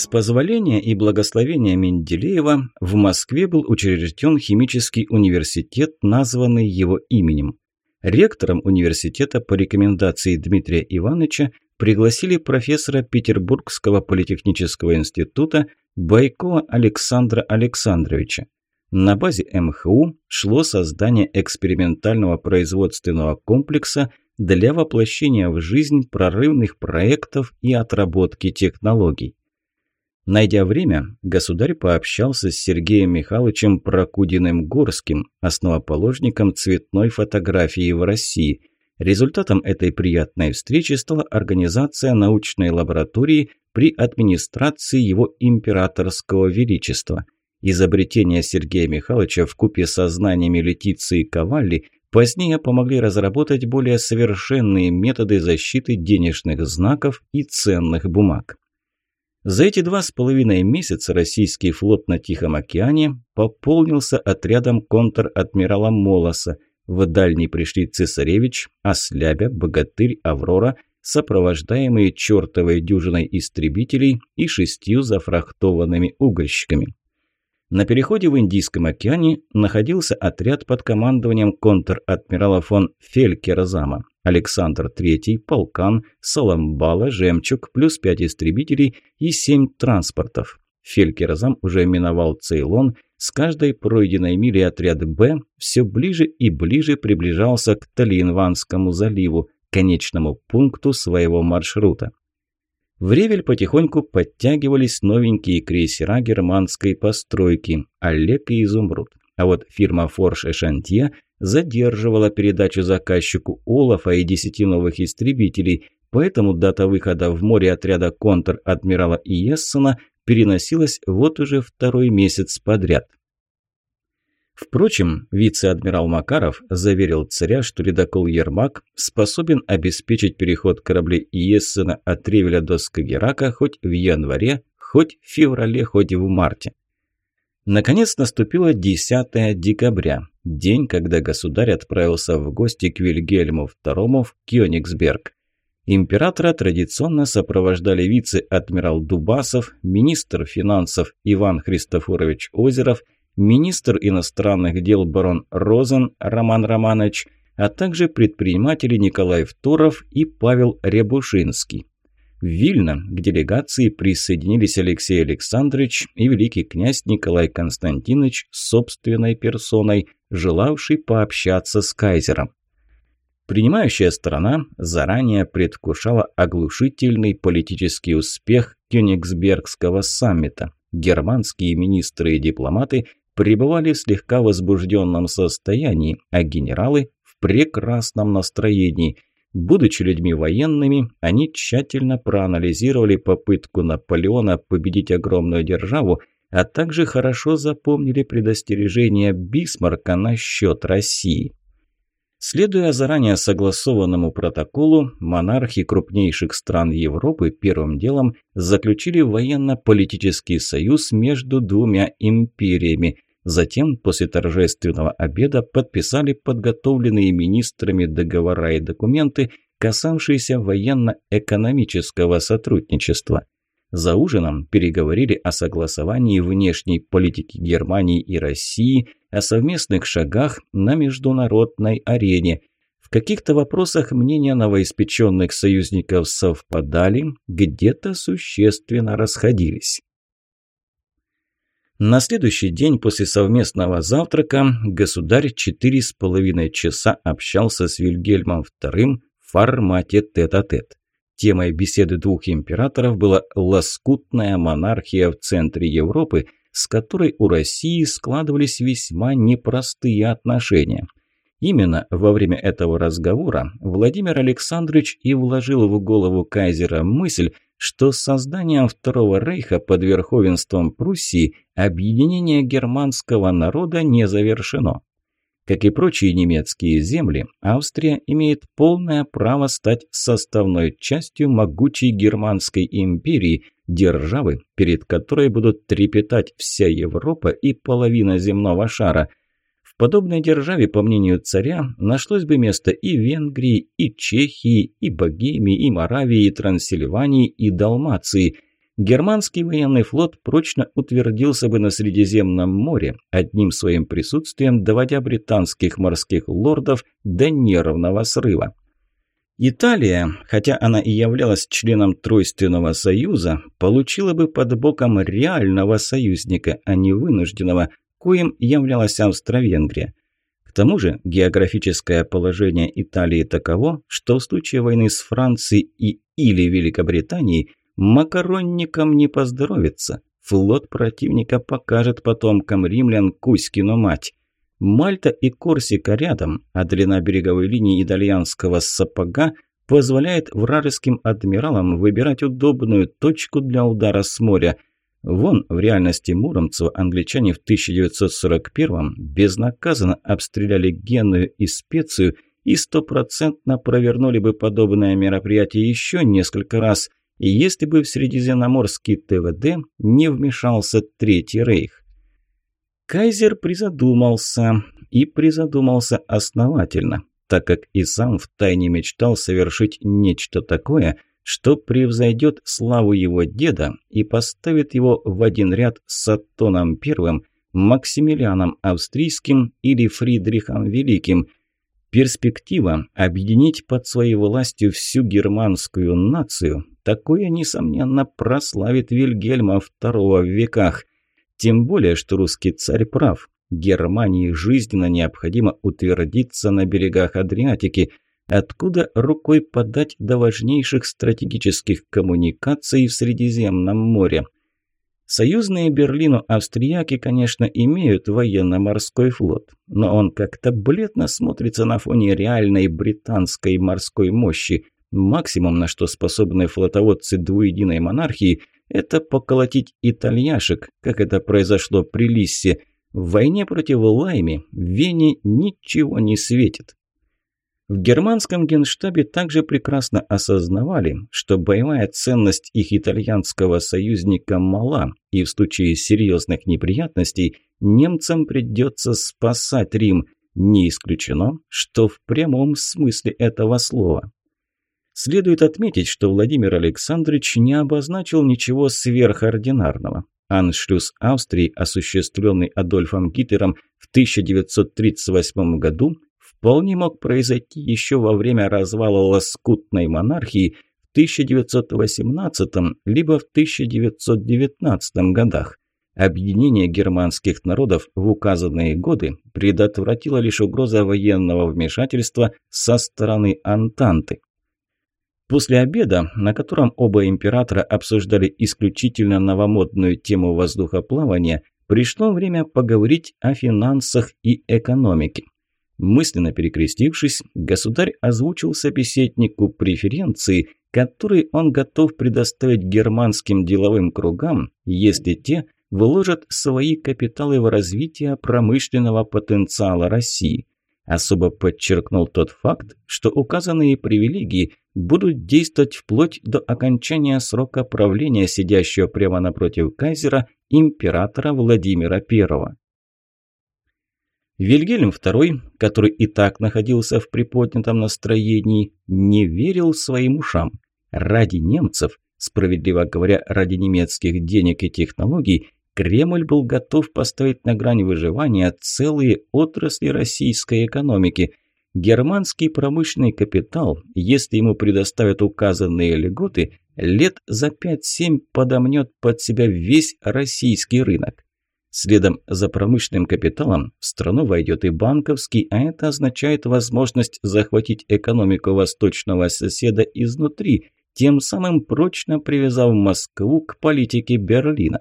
С позволения и благословения Менделеева в Москве был учрежден химический университет, названный его именем. Ректором университета по рекомендации Дмитрия Ивановича пригласили профессора Петербургского политехнического института Байкова Александра Александровича. На базе МХУ шло создание экспериментального производственного комплекса для воплощения в жизнь прорывных проектов и отработки технологий. Найдя время, государь пообщался с Сергеем Михайловичем Прокудиным-Горским, основоположником цветной фотографии в России. Результатом этой приятной встречи стала организация научной лаборатории при администрации его императорского величества. Изобретения Сергея Михайловича в купе со знаниями Летиции Ковалли позднее помогли разработать более совершенные методы защиты денежных знаков и ценных бумаг. За эти два с половиной месяца российский флот на Тихом океане пополнился отрядом контр-адмирала Молоса. В дальний пришли цесаревич, Ослябя, Богатырь, Аврора, сопровождаемые чертовой дюжиной истребителей и шестью зафрахтованными угольщиками. На переходе в Индийском океане находился отряд под командованием контр-адмирала фон Фелькерзама. Александр III, Полкан, Соломбала, Жемчуг, плюс пять истребителей и семь транспортов. Фелькерзам уже миновал Цейлон. С каждой пройденной мили отряд «Б» все ближе и ближе приближался к Талиенванскому заливу, конечному пункту своего маршрута. В Ревель потихоньку подтягивались новенькие крейсера германской постройки «Олег» и «Изумруд». А вот фирма «Форш Эшантье» задерживала передачу заказчику Олафа и десяти новых истребителей, поэтому дата выхода в море отряда контр-адмирала Иессена переносилась вот уже второй месяц подряд. Впрочем, вице-адмирал Макаров заверил царя, что ледокол «Ермак» способен обеспечить переход кораблей Иессена от Ревеля до Скагерака хоть в январе, хоть в феврале, хоть в марте. Наконец наступило 10 декабря, день, когда государь отправился в гости к Вильгельму II в Кёнигсберг. Императора традиционно сопровождали вице-адмирал Дубасов, министр финансов Иван Христофорович Озеров – министр иностранных дел барон Розен Роман Романович, а также предприниматели Николай Второв и Павел Рябушинский. В Вильно к делегации присоединились Алексей Александрович и великий князь Николай Константинович собственной персоной, желавший пообщаться с кайзером. Принимающая сторона заранее предвкушала оглушительный политический успех Кёнигсбергского саммита. Германские министры и дипломаты пребывали в слегка возбужденном состоянии, а генералы в прекрасном настроении. Будучи людьми военными, они тщательно проанализировали попытку Наполеона победить огромную державу, а также хорошо запомнили предостережение Бисмарка насчет России. Следуя заранее согласованному протоколу, монархи крупнейших стран Европы первым делом заключили военно-политический союз между двумя империями – Затем, после торжественного обеда, подписали подготовленные министрами договора и документы, касавшиеся военно-экономического сотрудничества. За ужином переговорили о согласовании внешней политики Германии и России, о совместных шагах на международной арене. В каких-то вопросах мнения новоиспеченных союзников совпадали, где-то существенно расходились. На следующий день после совместного завтрака государь четыре с половиной часа общался с Вильгельмом II в формате тет-а-тет. -тет. Темой беседы двух императоров была лоскутная монархия в центре Европы, с которой у России складывались весьма непростые отношения. Именно во время этого разговора Владимир Александрович и вложил в голову кайзера мысль, что с созданием Второго Рейха под верховенством Пруссии объединение германского народа не завершено. Как и прочие немецкие земли, Австрия имеет полное право стать составной частью могучей германской империи, державы, перед которой будут трепетать вся Европа и половина земного шара – подобной державе, по мнению царя, нашлось бы место и Венгрии, и Чехии, и Богемии, и Моравии, и Трансильвании, и Далмации. германский военный флот прочно утвердился бы на Средиземном море, одним своим присутствием доводя британских морских лордов до нервного срыва. Италия, хотя она и являлась членом Тройственного союза, получила бы под боком реального союзника, а не вынужденного, коим являлась Австро-Венгрия. К тому же географическое положение Италии таково, что в случае войны с Францией и или Великобританией макаронникам не поздоровится. Флот противника покажет потомкам римлян Кузькину мать. Мальта и Корсика рядом, а длина береговой линии итальянского сапога позволяет вражеским адмиралам выбирать удобную точку для удара с моря. Вон, в реальности Муромцева англичане в 1941-м безнаказанно обстреляли Генную и Специю и стопроцентно провернули бы подобное мероприятие еще несколько раз, если бы в Средиземноморский ТВД не вмешался Третий Рейх. Кайзер призадумался, и призадумался основательно, так как и сам втайне мечтал совершить нечто такое, что превзойдет славу его деда и поставит его в один ряд с Аттоном I, Максимилианом Австрийским или Фридрихом Великим. Перспектива объединить под своей властью всю германскую нацию, такое, несомненно, прославит Вильгельма II в веках – тем более, что русский царь прав. Германии жизненно необходимо утвердиться на берегах Адриатики, откуда рукой подать до важнейших стратегических коммуникаций в Средиземном море. Союзные Берлину австрияки, конечно, имеют военно-морской флот, но он как-то бледно смотрится на фоне реальной британской морской мощи. Максимум, на что способны флотоводцы двуединой монархии – это поколотить итальяшек, как это произошло при Лиссе. В войне против Лайми Вене ничего не светит. В германском генштабе также прекрасно осознавали, что боевая ценность их итальянского союзника мала, и в случае серьезных неприятностей немцам придется спасать Рим. Не исключено, что в прямом смысле этого слова. Следует отметить, что Владимир Александрович не обозначил ничего сверхординарного. Аншлюз Австрии, осуществленный Адольфом Гитлером в 1938 году, вполне мог произойти еще во время развала лоскутной монархии в 1918 либо в 1919 годах. Объединение германских народов в указанные годы предотвратило лишь угроза военного вмешательства со стороны Антанты. После обеда, на котором оба императора обсуждали исключительно новомодную тему воздухоплавания, пришло время поговорить о финансах и экономике. Мысленно перекрестившись, государь озвучил собеседнику преференции, которые он готов предоставить германским деловым кругам, если те вложат свои капиталы в развитие промышленного потенциала России. Особо подчеркнул тот факт, что указанные привилегии будут действовать вплоть до окончания срока правления сидящего прямо напротив кайзера императора Владимира I. Вильгельм II, который и так находился в приподнятом настроении, не верил своим ушам. Ради немцев, справедливо говоря, ради немецких денег и технологий, Кремль был готов поставить на грань выживания целые отрасли российской экономики. Германский промышленный капитал, если ему предоставят указанные льготы, лет за 5-7 подомнет под себя весь российский рынок. Следом за промышленным капиталом в страну войдет и банковский, а это означает возможность захватить экономику восточного соседа изнутри, тем самым прочно привязав Москву к политике Берлина.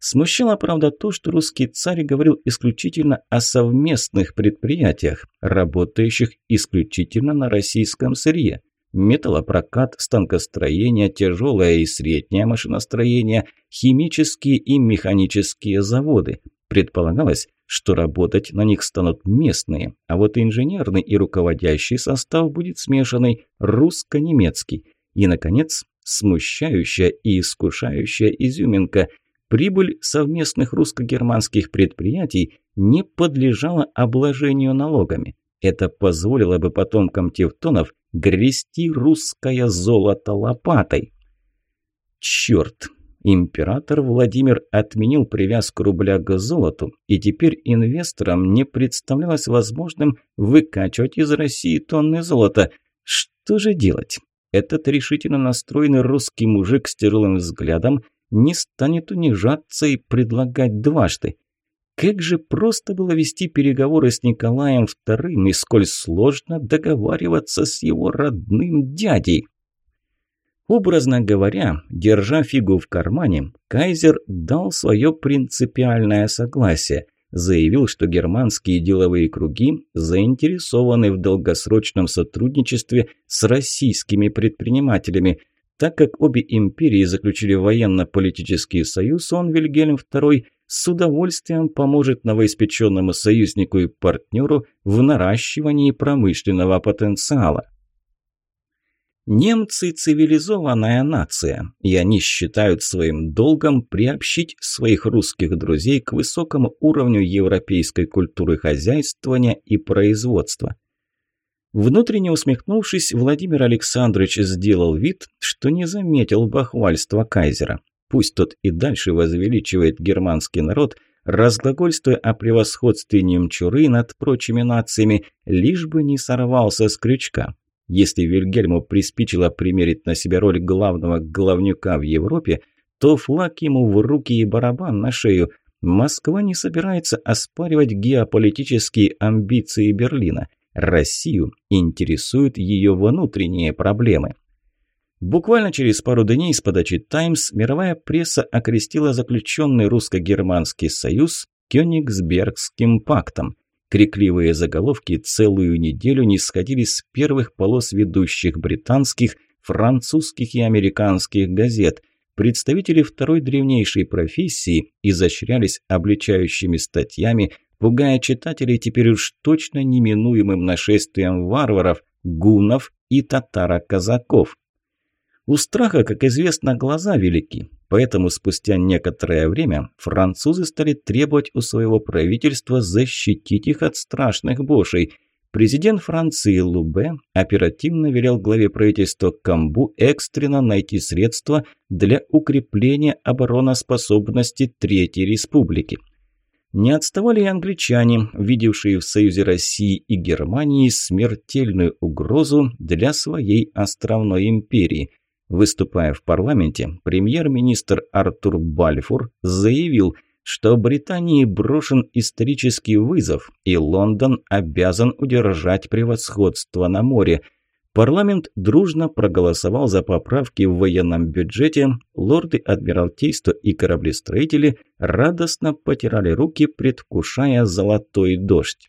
Смущало, правда, то, что русский царь говорил исключительно о совместных предприятиях, работающих исключительно на российском сырье. Металлопрокат, станкостроение, тяжелое и среднее машиностроение, химические и механические заводы. Предполагалось, что работать на них станут местные, а вот инженерный и руководящий состав будет смешанный русско-немецкий. И, наконец, смущающая и искушающая изюминка – Прибыль совместных русско-германских предприятий не подлежала обложению налогами. Это позволило бы потомкам тевтонов грести русское золото лопатой. Черт! Император Владимир отменил привязку рубля к золоту, и теперь инвесторам не представлялось возможным выкачивать из России тонны золота. Что же делать? Этот решительно настроенный русский мужик с тяжелым взглядом не станет унижаться и предлагать дважды. Как же просто было вести переговоры с Николаем II и сколь сложно договариваться с его родным дядей. Образно говоря, держа фигу в кармане, Кайзер дал свое принципиальное согласие. Заявил, что германские деловые круги заинтересованы в долгосрочном сотрудничестве с российскими предпринимателями. Так как обе империи заключили военно-политический союз, он, Вильгельм II, с удовольствием поможет новоиспеченному союзнику и партнеру в наращивании промышленного потенциала. Немцы – цивилизованная нация, и они считают своим долгом приобщить своих русских друзей к высокому уровню европейской культуры хозяйствования и производства. Внутренне усмехнувшись, Владимир Александрович сделал вид, что не заметил бахвальства кайзера. Пусть тот и дальше возвеличивает германский народ, разглагольствуя о превосходстве немчуры над прочими нациями, лишь бы не сорвался с крючка. Если Вильгельму приспичило примерить на себя роль главного главнюка в Европе, то флаг ему в руки и барабан на шею. Москва не собирается оспаривать геополитические амбиции Берлина. Россию интересуют ее внутренние проблемы. Буквально через пару дней с подачи «Таймс» мировая пресса окрестила заключенный русско-германский союз Кёнигсбергским пактом. Крикливые заголовки целую неделю не сходили с первых полос ведущих британских, французских и американских газет. Представители второй древнейшей профессии изощрялись обличающими статьями, пугая читателей теперь уж точно неминуемым нашествием варваров, гунов и татаро-казаков. У страха, как известно, глаза велики, поэтому спустя некоторое время французы стали требовать у своего правительства защитить их от страшных бошей. Президент Франции Лубе оперативно велел главе правительства Камбу экстренно найти средства для укрепления обороноспособности Третьей Республики. Не отставали и англичане, видевшие в союзе России и Германии смертельную угрозу для своей островной империи – Выступая в парламенте, премьер-министр Артур Бальфур заявил, что Британии брошен исторический вызов, и Лондон обязан удержать превосходство на море. Парламент дружно проголосовал за поправки в военном бюджете, лорды Адмиралтейства и кораблестроители радостно потирали руки, предвкушая золотой дождь.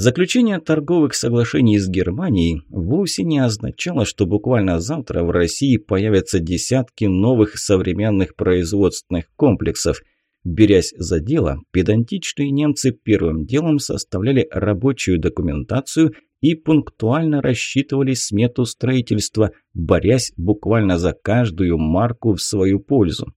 Заключение торговых соглашений с Германией вовсе не означало, что буквально завтра в России появятся десятки новых современных производственных комплексов. Берясь за дело, педантичные немцы первым делом составляли рабочую документацию и пунктуально рассчитывали смету строительства, борясь буквально за каждую марку в свою пользу.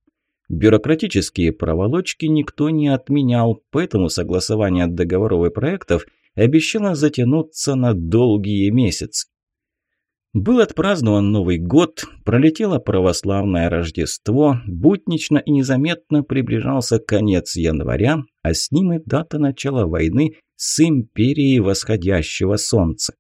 Бюрократические проволочки никто не отменял, поэтому согласование договоров и проектов – обещала затянуться на долгие месяцы. Был отпразднован Новый год, пролетело православное Рождество, буднично и незаметно приближался конец января, а с ним и дата начала войны с империей восходящего солнца.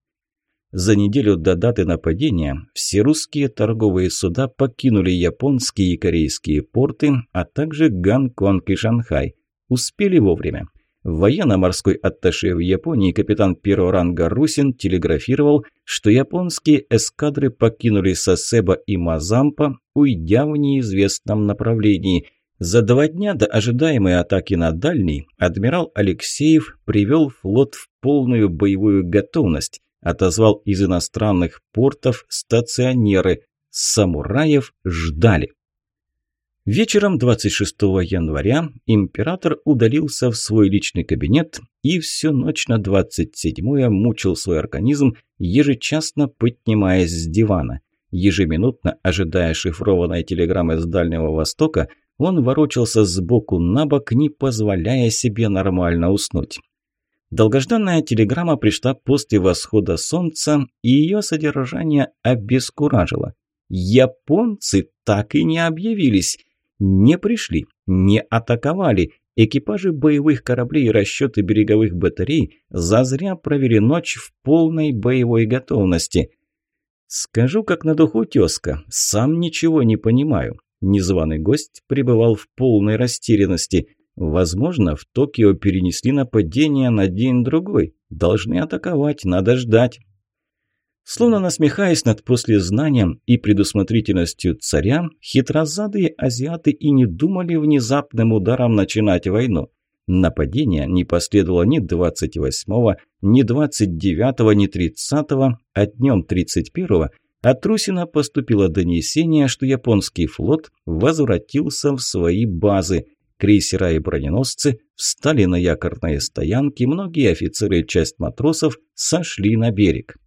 За неделю до даты нападения все русские торговые суда покинули японские и корейские порты, а также Гонконг и Шанхай. Успели вовремя. Военно-морской атташе в Японии капитан первого ранга Русин телеграфировал, что японские эскадры покинули Сосеба и Мазампа, уйдя в неизвестном направлении. За два дня до ожидаемой атаки на дальний адмирал Алексеев привел флот в полную боевую готовность, отозвал из иностранных портов стационеры. Самураев ждали. Вечером 26 января император удалился в свой личный кабинет и всю ночь на 27-е мучил свой организм, ежечасно поднимаясь с дивана. Ежеминутно ожидая шифрованной телеграммы с Дальнего Востока, он ворочался сбоку на бок, не позволяя себе нормально уснуть. Долгожданная телеграмма пришла после восхода солнца, и ее содержание обескуражило. Японцы так и не объявились. Не пришли, не атаковали. Экипажи боевых кораблей и расчеты береговых батарей зазря провели ночь в полной боевой готовности. Скажу как на духу тезка, сам ничего не понимаю. Незваный гость пребывал в полной растерянности. Возможно, в Токио перенесли нападение на день-другой. Должны атаковать, надо ждать. Словно насмехаясь над послезнанием и предусмотрительностью царя, хитрозадые азиаты и не думали внезапным ударом начинать войну. Нападение не последовало ни 28-го, ни 29-го, ни 30-го, а днем 31-го от Русина поступило донесение, что японский флот возвратился в свои базы. Крейсера и броненосцы встали на якорные стоянки, многие офицеры и часть матросов сошли на берег.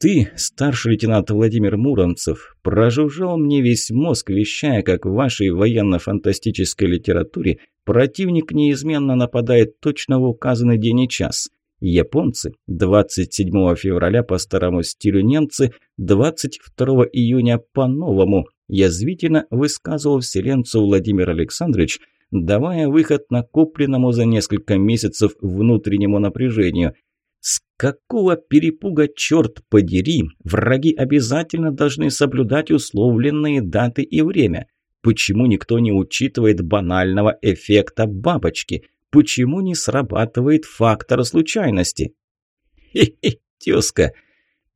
Ты, старший лейтенант Владимир Муромцев, прожужжал мне весь мозг, вещая, как в вашей военно-фантастической литературе противник неизменно нападает точно в указанный день и час. Японцы 27 февраля по старому стилю немцы, 22 июня по-новому. Язвительно высказывал вселенцу Владимир Александрович, давая выход накопленному за несколько месяцев внутреннему напряжению – с какого перепуга, черт подери, враги обязательно должны соблюдать условленные даты и время? Почему никто не учитывает банального эффекта бабочки? Почему не срабатывает фактор случайности? Хе-хе, тезка,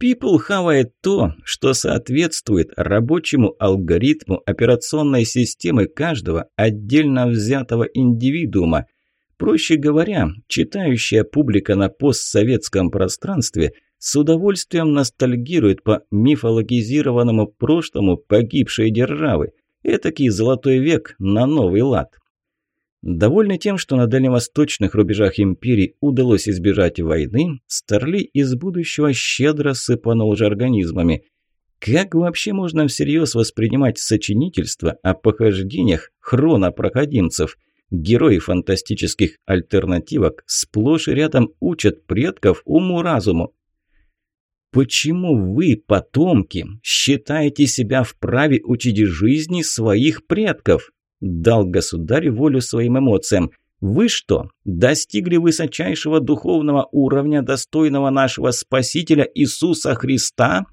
People хавает то, что соответствует рабочему алгоритму операционной системы каждого отдельно взятого индивидуума – Проще говоря, читающая публика на постсоветском пространстве с удовольствием ностальгирует по мифологизированному прошлому погибшей державы. Этакий золотой век на новый лад. Довольный тем, что на дальневосточных рубежах империи удалось избежать войны, Старли из будущего щедро сыпанул жаргонизмами. Как вообще можно всерьез воспринимать сочинительство о похождениях хронопроходимцев – Герои фантастических альтернативок сплошь и рядом учат предков уму-разуму. Почему вы, потомки, считаете себя вправе учить жизни своих предков? Дал государь волю своим эмоциям. Вы что, достигли высочайшего духовного уровня, достойного нашего Спасителя Иисуса Христа?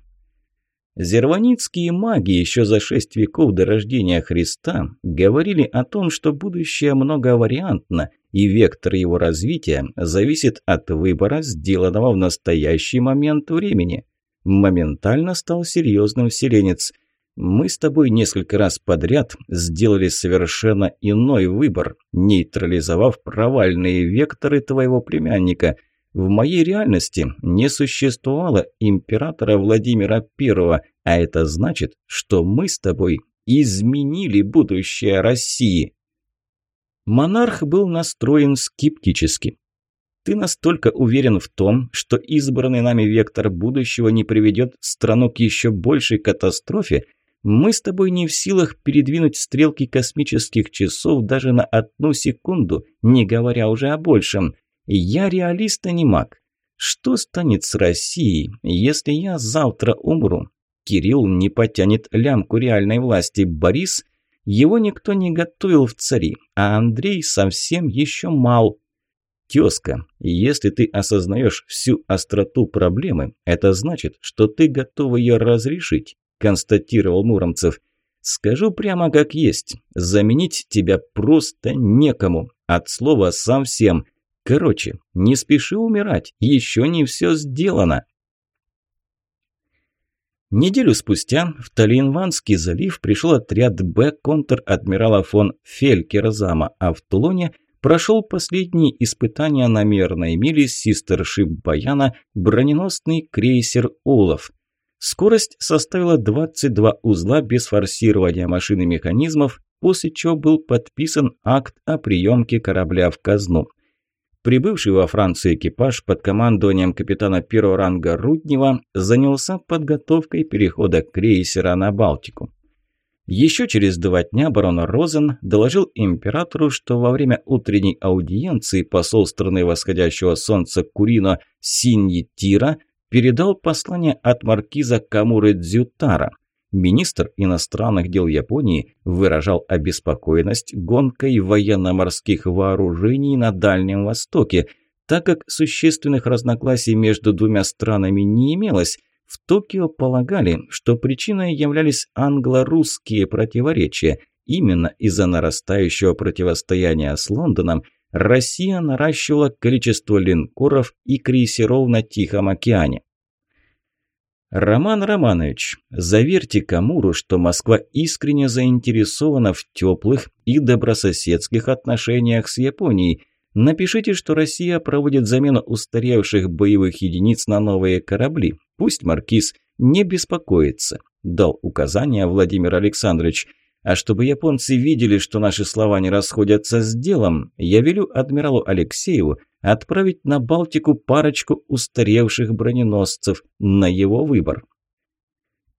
Зерваницкие маги еще за шесть веков до рождения Христа говорили о том, что будущее многовариантно, и вектор его развития зависит от выбора, сделанного в настоящий момент времени. Моментально стал серьезным вселенец. Мы с тобой несколько раз подряд сделали совершенно иной выбор, нейтрализовав провальные векторы твоего племянника – в моей реальности не существовало императора Владимира I, а это значит, что мы с тобой изменили будущее России. Монарх был настроен скептически. Ты настолько уверен в том, что избранный нами вектор будущего не приведет страну к еще большей катастрофе, мы с тобой не в силах передвинуть стрелки космических часов даже на одну секунду, не говоря уже о большем – я реалист, а не маг. Что станет с Россией, если я завтра умру? Кирилл не потянет лямку реальной власти. Борис, его никто не готовил в цари, а Андрей совсем еще мал. Тезка, если ты осознаешь всю остроту проблемы, это значит, что ты готов ее разрешить, констатировал Муромцев. Скажу прямо как есть, заменить тебя просто некому, от слова совсем – Короче, не спеши умирать, еще не все сделано. Неделю спустя в Таллинванский залив пришел отряд Б контр-адмирала фон Фелькерзама, а в Тулоне прошел последние испытания на мерной миле систершип Баяна броненосный крейсер «Олаф». Скорость составила 22 узла без форсирования машин и механизмов, после чего был подписан акт о приемке корабля в казну. Прибывший во Францию экипаж под командованием капитана первого ранга Руднева занялся подготовкой перехода крейсера на Балтику. Еще через два дня барон Розен доложил императору, что во время утренней аудиенции посол страны восходящего солнца Курино Синьи Тира передал послание от маркиза Камуры Дзютара. Министр иностранных дел Японии выражал обеспокоенность гонкой военно-морских вооружений на Дальнем Востоке. Так как существенных разногласий между двумя странами не имелось, в Токио полагали, что причиной являлись англо-русские противоречия. Именно из-за нарастающего противостояния с Лондоном Россия наращивала количество линкоров и крейсеров на Тихом океане. «Роман Романович, заверьте Камуру, что Москва искренне заинтересована в теплых и добрососедских отношениях с Японией. Напишите, что Россия проводит замену устаревших боевых единиц на новые корабли. Пусть Маркиз не беспокоится», – дал указание Владимир Александрович – а чтобы японцы видели, что наши слова не расходятся с делом, я велю адмиралу Алексееву отправить на Балтику парочку устаревших броненосцев на его выбор.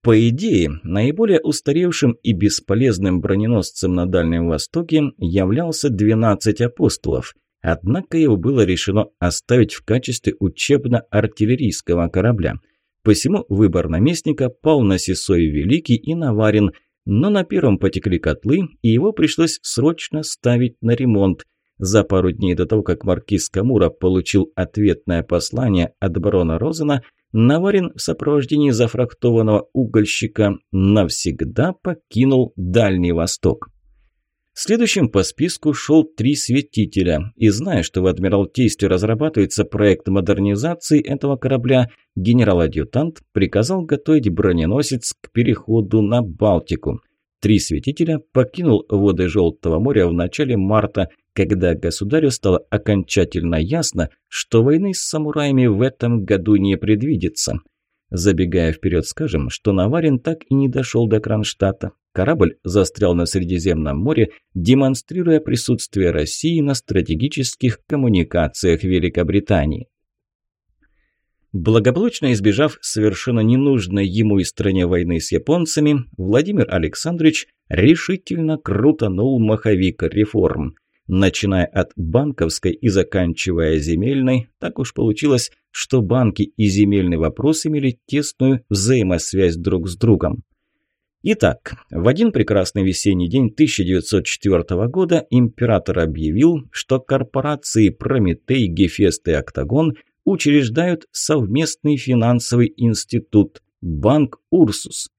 По идее, наиболее устаревшим и бесполезным броненосцем на Дальнем Востоке являлся 12 апостолов, однако его было решено оставить в качестве учебно-артиллерийского корабля. Посему выбор наместника пал на Сесой Великий и Наварин – но на первом потекли котлы, и его пришлось срочно ставить на ремонт. За пару дней до того, как маркиз Камура получил ответное послание от барона Розена, Наварин в сопровождении зафрахтованного угольщика навсегда покинул Дальний Восток. Следующим по списку шел три светителя, и зная, что в Адмиралтействе разрабатывается проект модернизации этого корабля, генерал-адъютант приказал готовить броненосец к переходу на Балтику. Три светителя покинул воды Желтого моря в начале марта, когда государю стало окончательно ясно, что войны с самураями в этом году не предвидится. Забегая вперед, скажем, что Наварин так и не дошел до Кронштадта. Корабль застрял на Средиземном море, демонстрируя присутствие России на стратегических коммуникациях Великобритании. Благополучно избежав совершенно ненужной ему и стране войны с японцами, Владимир Александрович решительно крутанул маховик реформ. Начиная от банковской и заканчивая земельной, так уж получилось, что банки и земельный вопрос имели тесную взаимосвязь друг с другом. Итак, в один прекрасный весенний день 1904 года император объявил, что корпорации «Прометей», «Гефест» и «Октагон» учреждают совместный финансовый институт – Банк «Урсус».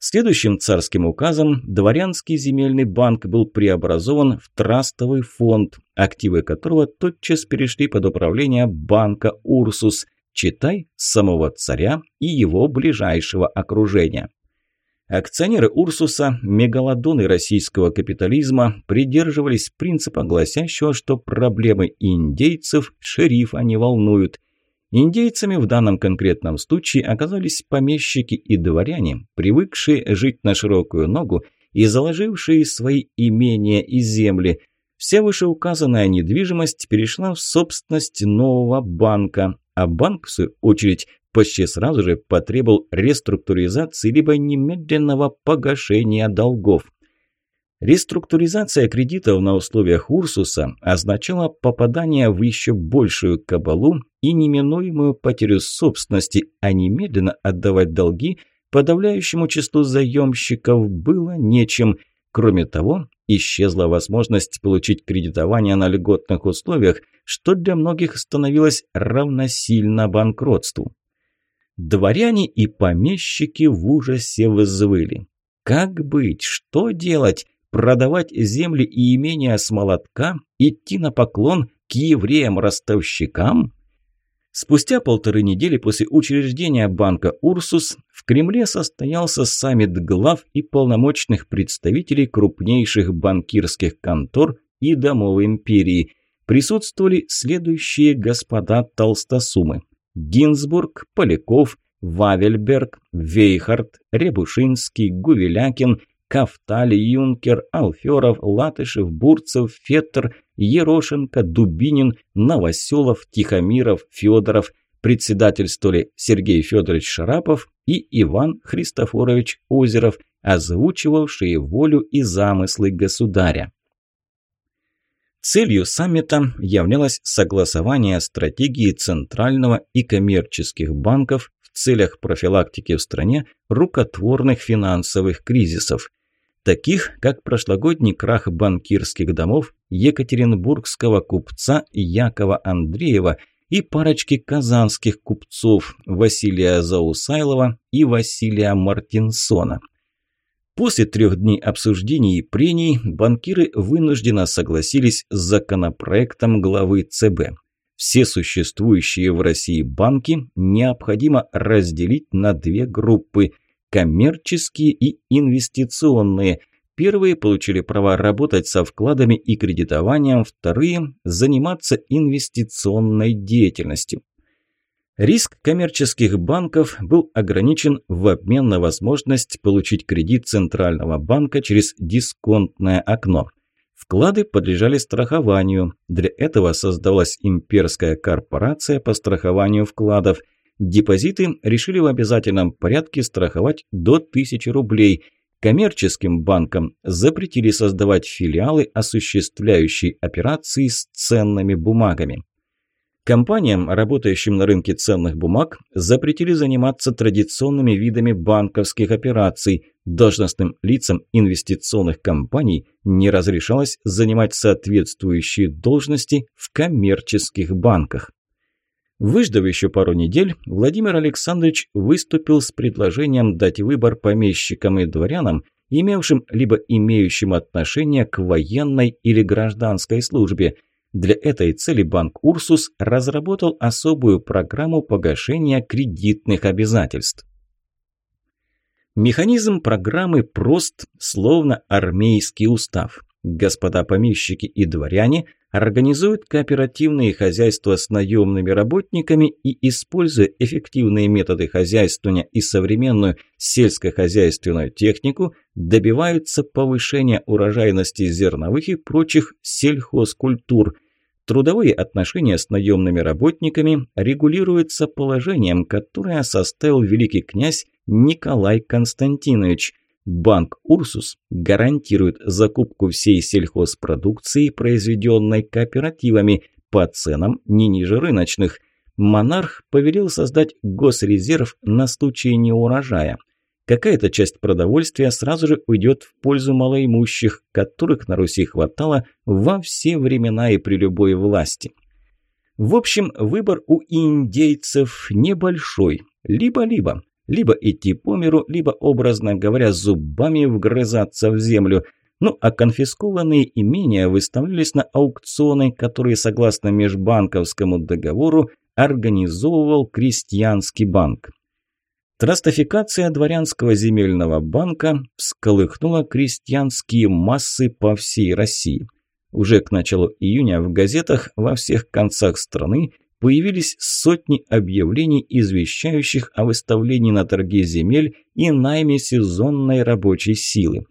Следующим царским указом дворянский земельный банк был преобразован в трастовый фонд, активы которого тотчас перешли под управление банка «Урсус», читай самого царя и его ближайшего окружения. Акционеры Урсуса, мегалодоны российского капитализма, придерживались принципа, гласящего, что проблемы индейцев шерифа не волнуют, Индейцами в данном конкретном случае оказались помещики и дворяне, привыкшие жить на широкую ногу и заложившие свои имения и земли. Вся вышеуказанная недвижимость перешла в собственность нового банка, а банк, в свою очередь, почти сразу же потребовал реструктуризации либо немедленного погашения долгов. Реструктуризация кредитов на условиях Урсуса означала попадание в еще большую кабалу и неминуемую потерю собственности, а немедленно отдавать долги подавляющему числу заемщиков было нечем. Кроме того, исчезла возможность получить кредитование на льготных условиях, что для многих становилось равносильно банкротству. Дворяне и помещики в ужасе вызвали. Как быть? Что делать? Продавать земли и имения с молотка, идти на поклон к евреям-ростовщикам? Спустя полторы недели после учреждения банка «Урсус» в Кремле состоялся саммит глав и полномочных представителей крупнейших банкирских контор и домов империи. Присутствовали следующие господа толстосумы. Гинзбург, Поляков, Вавельберг, Вейхард, Рябушинский, Гувелякин, Кафтали, Юнкер, Алферов, Латышев, Бурцев, Феттер, Ерошенко, Дубинин, Новоселов, Тихомиров, Федоров, председательствовали Сергей Федорович Шарапов и Иван Христофорович Озеров, озвучивавшие волю и замыслы государя. Целью саммита являлось согласование стратегии центрального и коммерческих банков целях профилактики в стране рукотворных финансовых кризисов. Таких, как прошлогодний крах банкирских домов екатеринбургского купца Якова Андреева и парочки казанских купцов Василия Заусайлова и Василия Мартинсона – После трех дней обсуждений и прений банкиры вынужденно согласились с законопроектом главы ЦБ. Все существующие в России банки необходимо разделить на две группы – коммерческие и инвестиционные. Первые получили право работать со вкладами и кредитованием, вторые – заниматься инвестиционной деятельностью. Риск коммерческих банков был ограничен в обмен на возможность получить кредит Центрального банка через дисконтное окно. Вклады подлежали страхованию. Для этого создалась имперская корпорация по страхованию вкладов. Депозиты решили в обязательном порядке страховать до 1000 рублей. Коммерческим банкам запретили создавать филиалы, осуществляющие операции с ценными бумагами. Компаниям, работающим на рынке ценных бумаг, запретили заниматься традиционными видами банковских операций. Должностным лицам инвестиционных компаний не разрешалось занимать соответствующие должности в коммерческих банках. Выждав еще пару недель, Владимир Александрович выступил с предложением дать выбор помещикам и дворянам, имевшим либо имеющим отношение к военной или гражданской службе – для этой цели банк «Урсус» разработал особую программу погашения кредитных обязательств. Механизм программы прост, словно армейский устав. Господа помещики и дворяне организуют кооперативные хозяйства с наемными работниками и, используя эффективные методы хозяйствования и современную сельскохозяйственную технику, добиваются повышения урожайности зерновых и прочих сельхозкультур – Трудовые отношения с наемными работниками регулируются положением, которое составил великий князь Николай Константинович. Банк «Урсус» гарантирует закупку всей сельхозпродукции, произведенной кооперативами, по ценам не ниже рыночных. Монарх повелел создать госрезерв на случай неурожая. Какая-то часть продовольствия сразу же уйдет в пользу малоимущих, которых на Руси хватало во все времена и при любой власти. В общем, выбор у индейцев небольшой. Либо-либо. Либо идти по миру, либо, образно говоря, зубами вгрызаться в землю. Ну, а конфискованные имения выставлялись на аукционы, которые, согласно межбанковскому договору, организовывал крестьянский банк. Трастафикация дворянского земельного банка всколыхнула крестьянские массы по всей России. Уже к началу июня в газетах во всех концах страны появились сотни объявлений, извещающих о выставлении на торги земель и найме сезонной рабочей силы.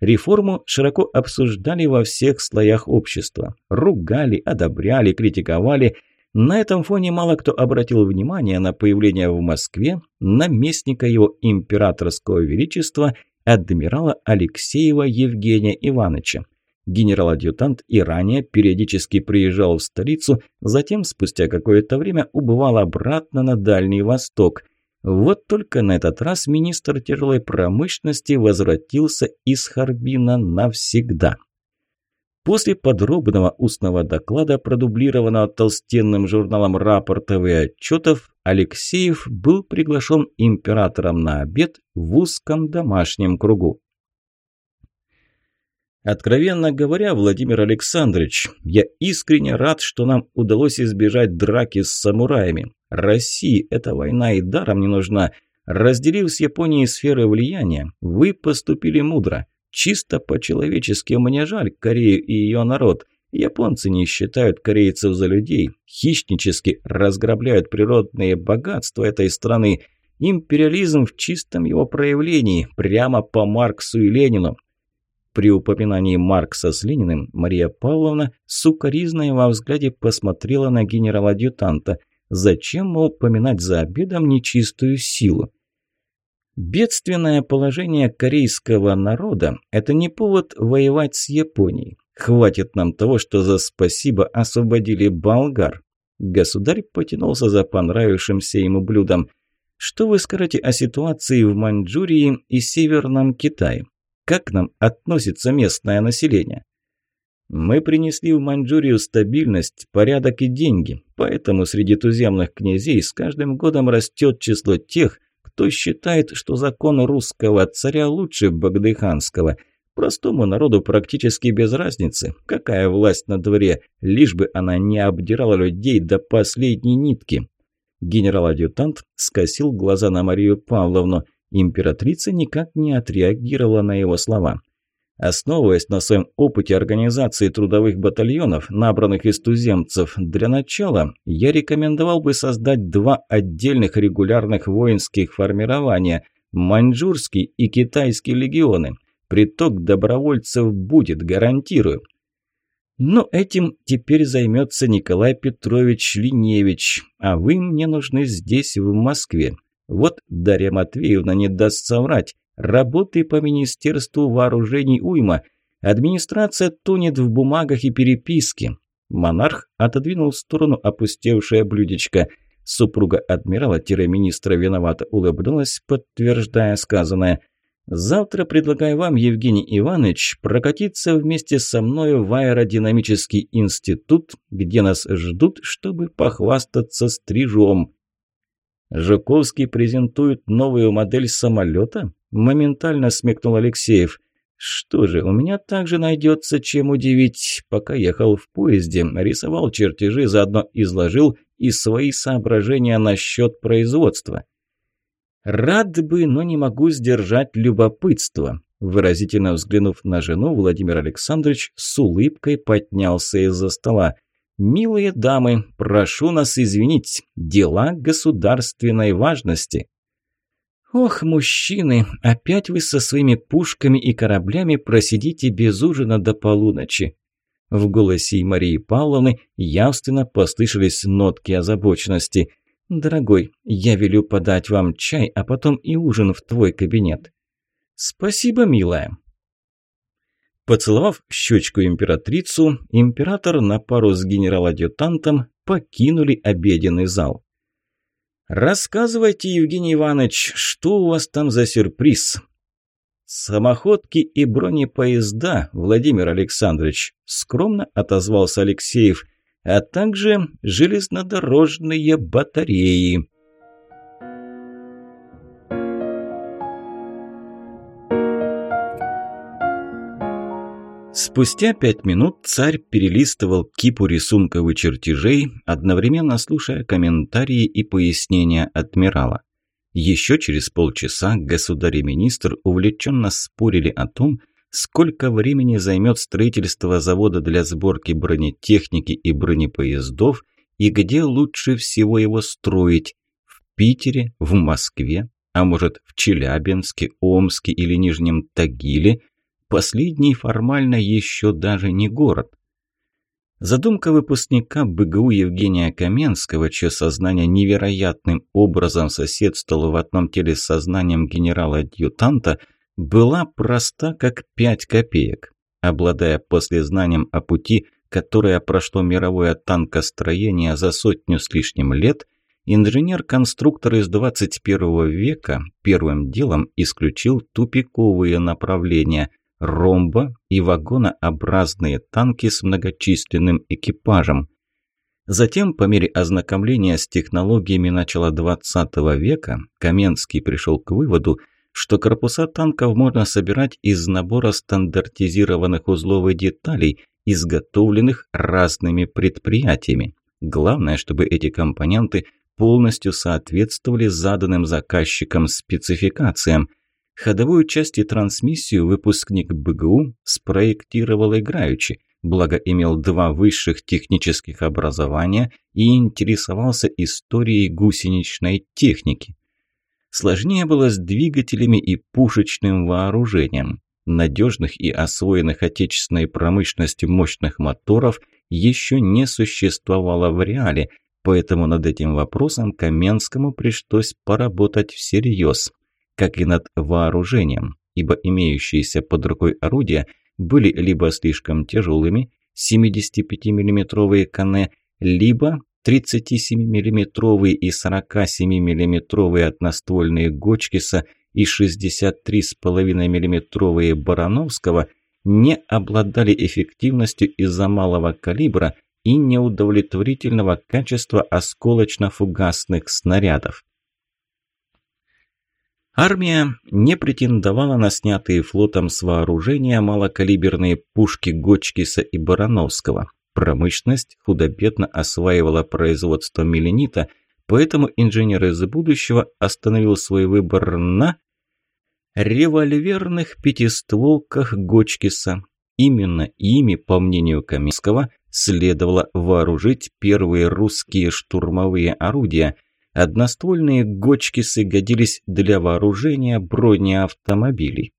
Реформу широко обсуждали во всех слоях общества. Ругали, одобряли, критиковали – на этом фоне мало кто обратил внимание на появление в Москве наместника его императорского величества адмирала Алексеева Евгения Ивановича. Генерал-адъютант и ранее периодически приезжал в столицу, затем спустя какое-то время убывал обратно на Дальний Восток. Вот только на этот раз министр тяжелой промышленности возвратился из Харбина навсегда. После подробного устного доклада, продублированного толстенным журналом рапортов и отчетов, Алексеев был приглашен императором на обед в узком домашнем кругу. Откровенно говоря, Владимир Александрович, я искренне рад, что нам удалось избежать драки с самураями. России эта война и даром не нужна. Разделив с Японией сферы влияния, вы поступили мудро. Чисто по-человечески мне жаль Корею и ее народ. Японцы не считают корейцев за людей, хищнически разграбляют природные богатства этой страны. Империализм в чистом его проявлении, прямо по Марксу и Ленину. При упоминании Маркса с Лениным Мария Павловна сукоризной во взгляде посмотрела на генерала-адъютанта. Зачем, мол, поминать за обедом нечистую силу? Бедственное положение корейского народа – это не повод воевать с Японией. Хватит нам того, что за спасибо освободили болгар. Государь потянулся за понравившимся ему блюдом. Что вы скажете о ситуации в Маньчжурии и Северном Китае? Как к нам относится местное население? Мы принесли в Маньчжурию стабильность, порядок и деньги, поэтому среди туземных князей с каждым годом растет число тех, кто считает, что закон русского царя лучше багдыханского. Простому народу практически без разницы, какая власть на дворе, лишь бы она не обдирала людей до последней нитки. Генерал-адъютант скосил глаза на Марию Павловну. Императрица никак не отреагировала на его слова. Основываясь на своем опыте организации трудовых батальонов, набранных из туземцев, для начала я рекомендовал бы создать два отдельных регулярных воинских формирования – маньчжурский и китайский легионы. Приток добровольцев будет, гарантирую. Но этим теперь займется Николай Петрович Линевич, а вы мне нужны здесь, в Москве. Вот Дарья Матвеевна не даст соврать. Работы по Министерству вооружений уйма. Администрация тонет в бумагах и переписке. Монарх отодвинул в сторону опустевшее блюдечко. Супруга адмирала-министра виновато улыбнулась, подтверждая сказанное. «Завтра предлагаю вам, Евгений Иванович, прокатиться вместе со мной в аэродинамический институт, где нас ждут, чтобы похвастаться стрижом». «Жуковский презентует новую модель самолета?» – моментально смекнул Алексеев. «Что же, у меня также найдется чем удивить. Пока ехал в поезде, рисовал чертежи, заодно изложил и свои соображения насчет производства». «Рад бы, но не могу сдержать любопытство», Выразительно взглянув на жену, Владимир Александрович с улыбкой поднялся из-за стола. «Милые дамы, прошу нас извинить, дела государственной важности». «Ох, мужчины, опять вы со своими пушками и кораблями просидите без ужина до полуночи». В голосе Марии Павловны явственно послышались нотки озабоченности. «Дорогой, я велю подать вам чай, а потом и ужин в твой кабинет». «Спасибо, милая». Поцеловав щечку императрицу, император на пару с генерал-адъютантом покинули обеденный зал. «Рассказывайте, Евгений Иванович, что у вас там за сюрприз?» «Самоходки и бронепоезда, Владимир Александрович», – скромно отозвался Алексеев, «а также железнодорожные батареи». Спустя пять минут царь перелистывал кипу рисунков и чертежей, одновременно слушая комментарии и пояснения адмирала. Еще через полчаса государь и министр увлеченно спорили о том, сколько времени займет строительство завода для сборки бронетехники и бронепоездов и где лучше всего его строить – в Питере, в Москве, а может в Челябинске, Омске или Нижнем Тагиле – Последний формально еще даже не город. Задумка выпускника БГУ Евгения Каменского, чье сознание невероятным образом соседствовало в одном теле с сознанием генерала-адъютанта, была проста как пять копеек. Обладая послезнанием о пути, которое прошло мировое танкостроение за сотню с лишним лет, инженер-конструктор из 21 века первым делом исключил тупиковые направления – ромбо и вагонообразные танки с многочисленным экипажем. Затем, по мере ознакомления с технологиями начала XX века, Каменский пришел к выводу, что корпуса танков можно собирать из набора стандартизированных узлов и деталей, изготовленных разными предприятиями. Главное, чтобы эти компоненты полностью соответствовали заданным заказчиком спецификациям – Ходовую часть и трансмиссию выпускник БГУ спроектировал играючи, благо имел два высших технических образования и интересовался историей гусеничной техники. Сложнее было с двигателями и пушечным вооружением. Надежных и освоенных отечественной промышленностью мощных моторов еще не существовало в реале, поэтому над этим вопросом Каменскому пришлось поработать всерьез как и над вооружением, ибо имеющиеся под рукой орудия были либо слишком тяжелыми, 75 миллиметровые кане, либо 37 миллиметровые и 47 миллиметровые одноствольные Гочкиса и 63,5 миллиметровые Барановского не обладали эффективностью из-за малого калибра и неудовлетворительного качества осколочно-фугасных снарядов. Армия не претендовала на снятые флотом с вооружения малокалиберные пушки Гочкиса и Барановского. Промышленность худо-бедно осваивала производство милленита, поэтому инженер из будущего остановил свой выбор на револьверных пятистволках Гочкиса. Именно ими, по мнению Каминского, следовало вооружить первые русские штурмовые орудия – Одноствольные гочкисы годились для вооружения бронеавтомобилей.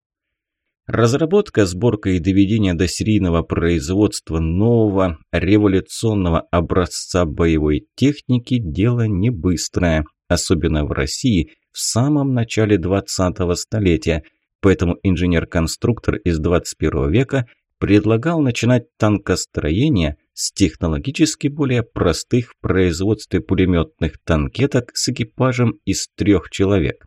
Разработка, сборка и доведение до серийного производства нового революционного образца боевой техники – дело не быстрое, особенно в России в самом начале 20-го столетия, поэтому инженер-конструктор из 21 века предлагал начинать танкостроение с технологически более простых в производстве пулеметных танкеток с экипажем из трех человек.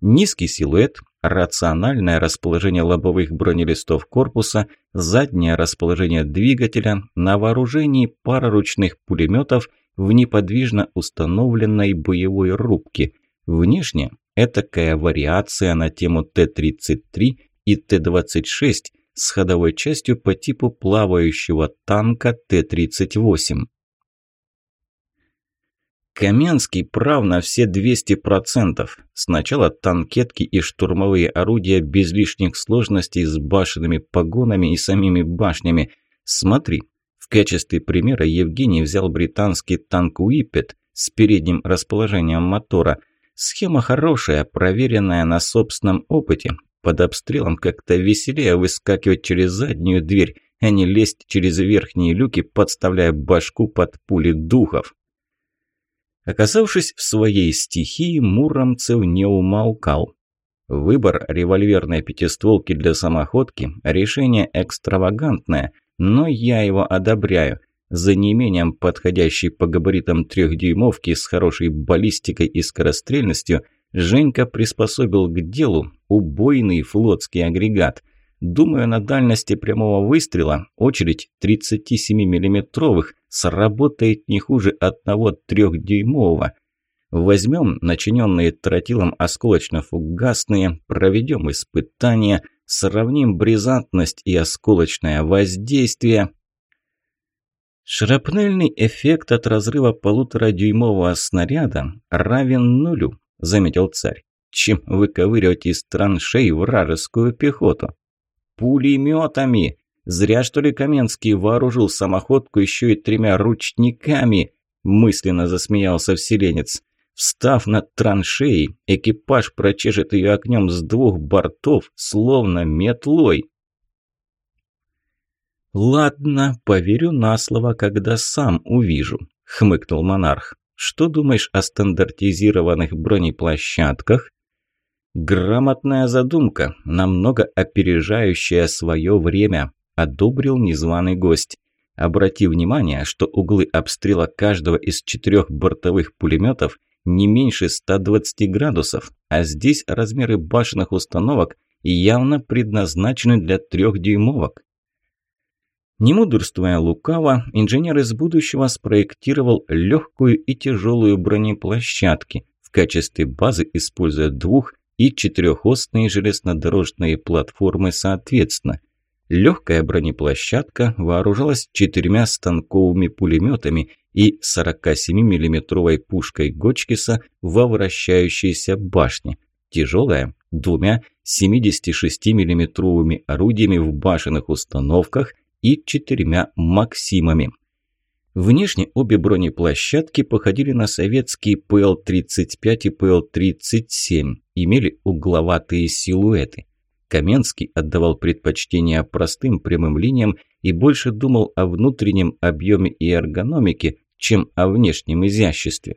Низкий силуэт, рациональное расположение лобовых бронелистов корпуса, заднее расположение двигателя, на вооружении пара ручных пулеметов в неподвижно установленной боевой рубке. Внешне этакая вариация на тему Т-33 и Т-26 – с ходовой частью по типу плавающего танка Т-38. Каменский прав на все 200%. Сначала танкетки и штурмовые орудия без лишних сложностей с башенными погонами и самими башнями. Смотри, в качестве примера Евгений взял британский танк Уиппет с передним расположением мотора. Схема хорошая, проверенная на собственном опыте, под обстрелом как-то веселее выскакивать через заднюю дверь, а не лезть через верхние люки, подставляя башку под пули духов. Оказавшись в своей стихии, Муромцев не умолкал. Выбор револьверной пятистволки для самоходки – решение экстравагантное, но я его одобряю. За неимением подходящей по габаритам трехдюймовки с хорошей баллистикой и скорострельностью – Женька приспособил к делу убойный флотский агрегат. Думаю, на дальности прямого выстрела очередь 37 миллиметровых сработает не хуже одного трехдюймового. Возьмем начиненные тротилом осколочно-фугасные, проведем испытания, сравним бризантность и осколочное воздействие. Шрапнельный эффект от разрыва полуторадюймового снаряда равен нулю заметил царь, чем выковыривать из траншей вражескую пехоту. Пулеметами! Зря, что ли, Каменский вооружил самоходку еще и тремя ручниками, мысленно засмеялся вселенец. Встав над траншеей, экипаж прочешет ее огнем с двух бортов, словно метлой. «Ладно, поверю на слово, когда сам увижу», – хмыкнул монарх. Что думаешь о стандартизированных бронеплощадках? Грамотная задумка, намного опережающая свое время, одобрил незваный гость. Обрати внимание, что углы обстрела каждого из четырех бортовых пулеметов не меньше 120 градусов, а здесь размеры башенных установок явно предназначены для трехдюймовок. Не мудрствуя лукаво, инженер из будущего спроектировал легкую и тяжелую бронеплощадки, в качестве базы используя двух- и четырехосные железнодорожные платформы соответственно. Легкая бронеплощадка вооружалась четырьмя станковыми пулеметами и 47 миллиметровой пушкой Гочкиса во вращающейся башне. Тяжелая – двумя 76 миллиметровыми орудиями в башенных установках и четырьмя «Максимами». Внешне обе бронеплощадки походили на советские ПЛ-35 и ПЛ-37, имели угловатые силуэты. Каменский отдавал предпочтение простым прямым линиям и больше думал о внутреннем объеме и эргономике, чем о внешнем изяществе.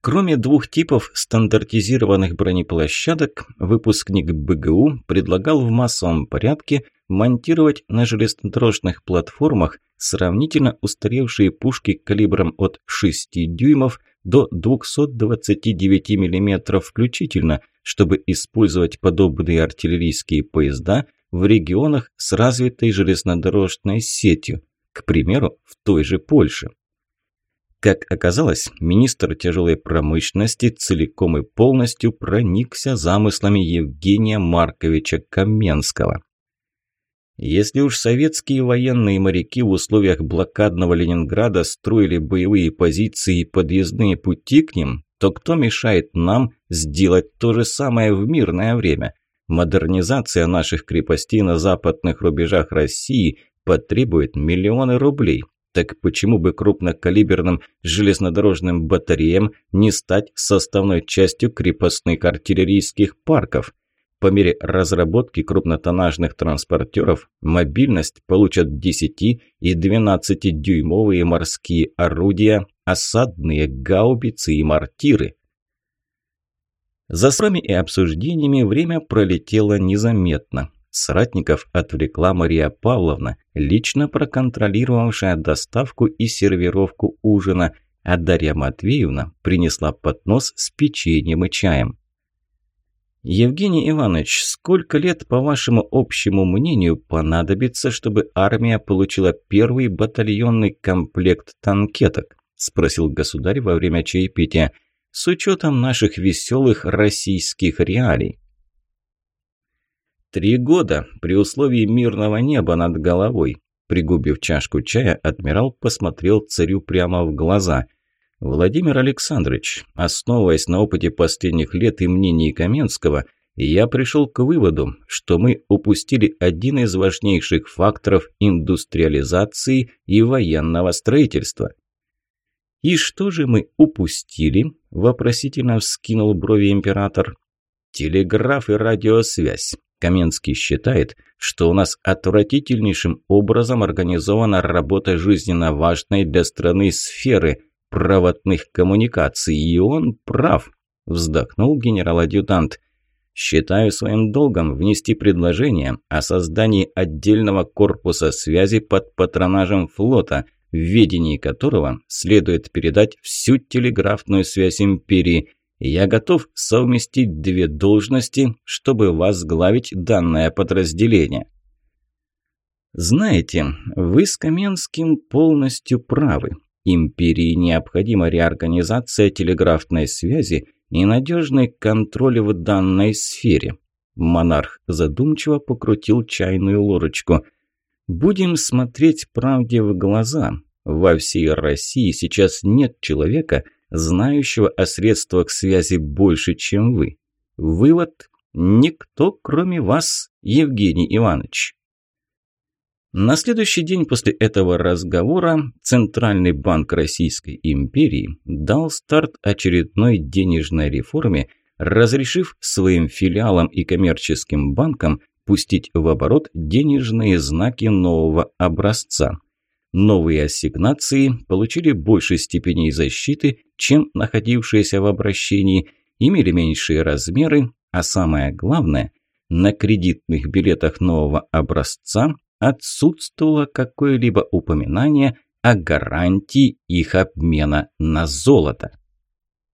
Кроме двух типов стандартизированных бронеплощадок, выпускник БГУ предлагал в массовом порядке монтировать на железнодорожных платформах сравнительно устаревшие пушки калибром от 6 дюймов до 229 мм включительно, чтобы использовать подобные артиллерийские поезда в регионах с развитой железнодорожной сетью, к примеру, в той же Польше. Как оказалось, министр тяжелой промышленности целиком и полностью проникся замыслами Евгения Марковича Каменского. Если уж советские военные моряки в условиях блокадного Ленинграда строили боевые позиции и подъездные пути к ним, то кто мешает нам сделать то же самое в мирное время? Модернизация наших крепостей на западных рубежах России потребует миллионы рублей. Так почему бы крупнокалиберным железнодорожным батареям не стать составной частью крепостных артиллерийских парков? По мере разработки крупнотоннажных транспортеров мобильность получат 10 и 12-дюймовые морские орудия, осадные гаубицы и мортиры. За срами и обсуждениями время пролетело незаметно. Соратников отвлекла Мария Павловна, лично проконтролировавшая доставку и сервировку ужина, а Дарья Матвеевна принесла поднос с печеньем и чаем. «Евгений Иванович, сколько лет, по вашему общему мнению, понадобится, чтобы армия получила первый батальонный комплект танкеток?» – спросил государь во время чаепития. «С учетом наших веселых российских реалий». Три года при условии мирного неба над головой. Пригубив чашку чая, адмирал посмотрел царю прямо в глаза. Владимир Александрович, основываясь на опыте последних лет и мнении Каменского, я пришел к выводу, что мы упустили один из важнейших факторов индустриализации и военного строительства. «И что же мы упустили?» – вопросительно вскинул брови император. «Телеграф и радиосвязь. Каменский считает, что у нас отвратительнейшим образом организована работа жизненно важной для страны сферы проводных коммуникаций, и он прав, вздохнул генерал-адъютант. Считаю своим долгом внести предложение о создании отдельного корпуса связи под патронажем флота, в ведении которого следует передать всю телеграфную связь империи – я готов совместить две должности, чтобы возглавить данное подразделение. Знаете, вы с Каменским полностью правы. Империи необходима реорганизация телеграфной связи и надежный контроль в данной сфере. Монарх задумчиво покрутил чайную ложечку. Будем смотреть правде в глаза. Во всей России сейчас нет человека, знающего о средствах связи больше, чем вы. Вывод – никто, кроме вас, Евгений Иванович. На следующий день после этого разговора Центральный банк Российской империи дал старт очередной денежной реформе, разрешив своим филиалам и коммерческим банкам пустить в оборот денежные знаки нового образца – Новые ассигнации получили больше степеней защиты, чем находившиеся в обращении, имели меньшие размеры, а самое главное, на кредитных билетах нового образца отсутствовало какое-либо упоминание о гарантии их обмена на золото.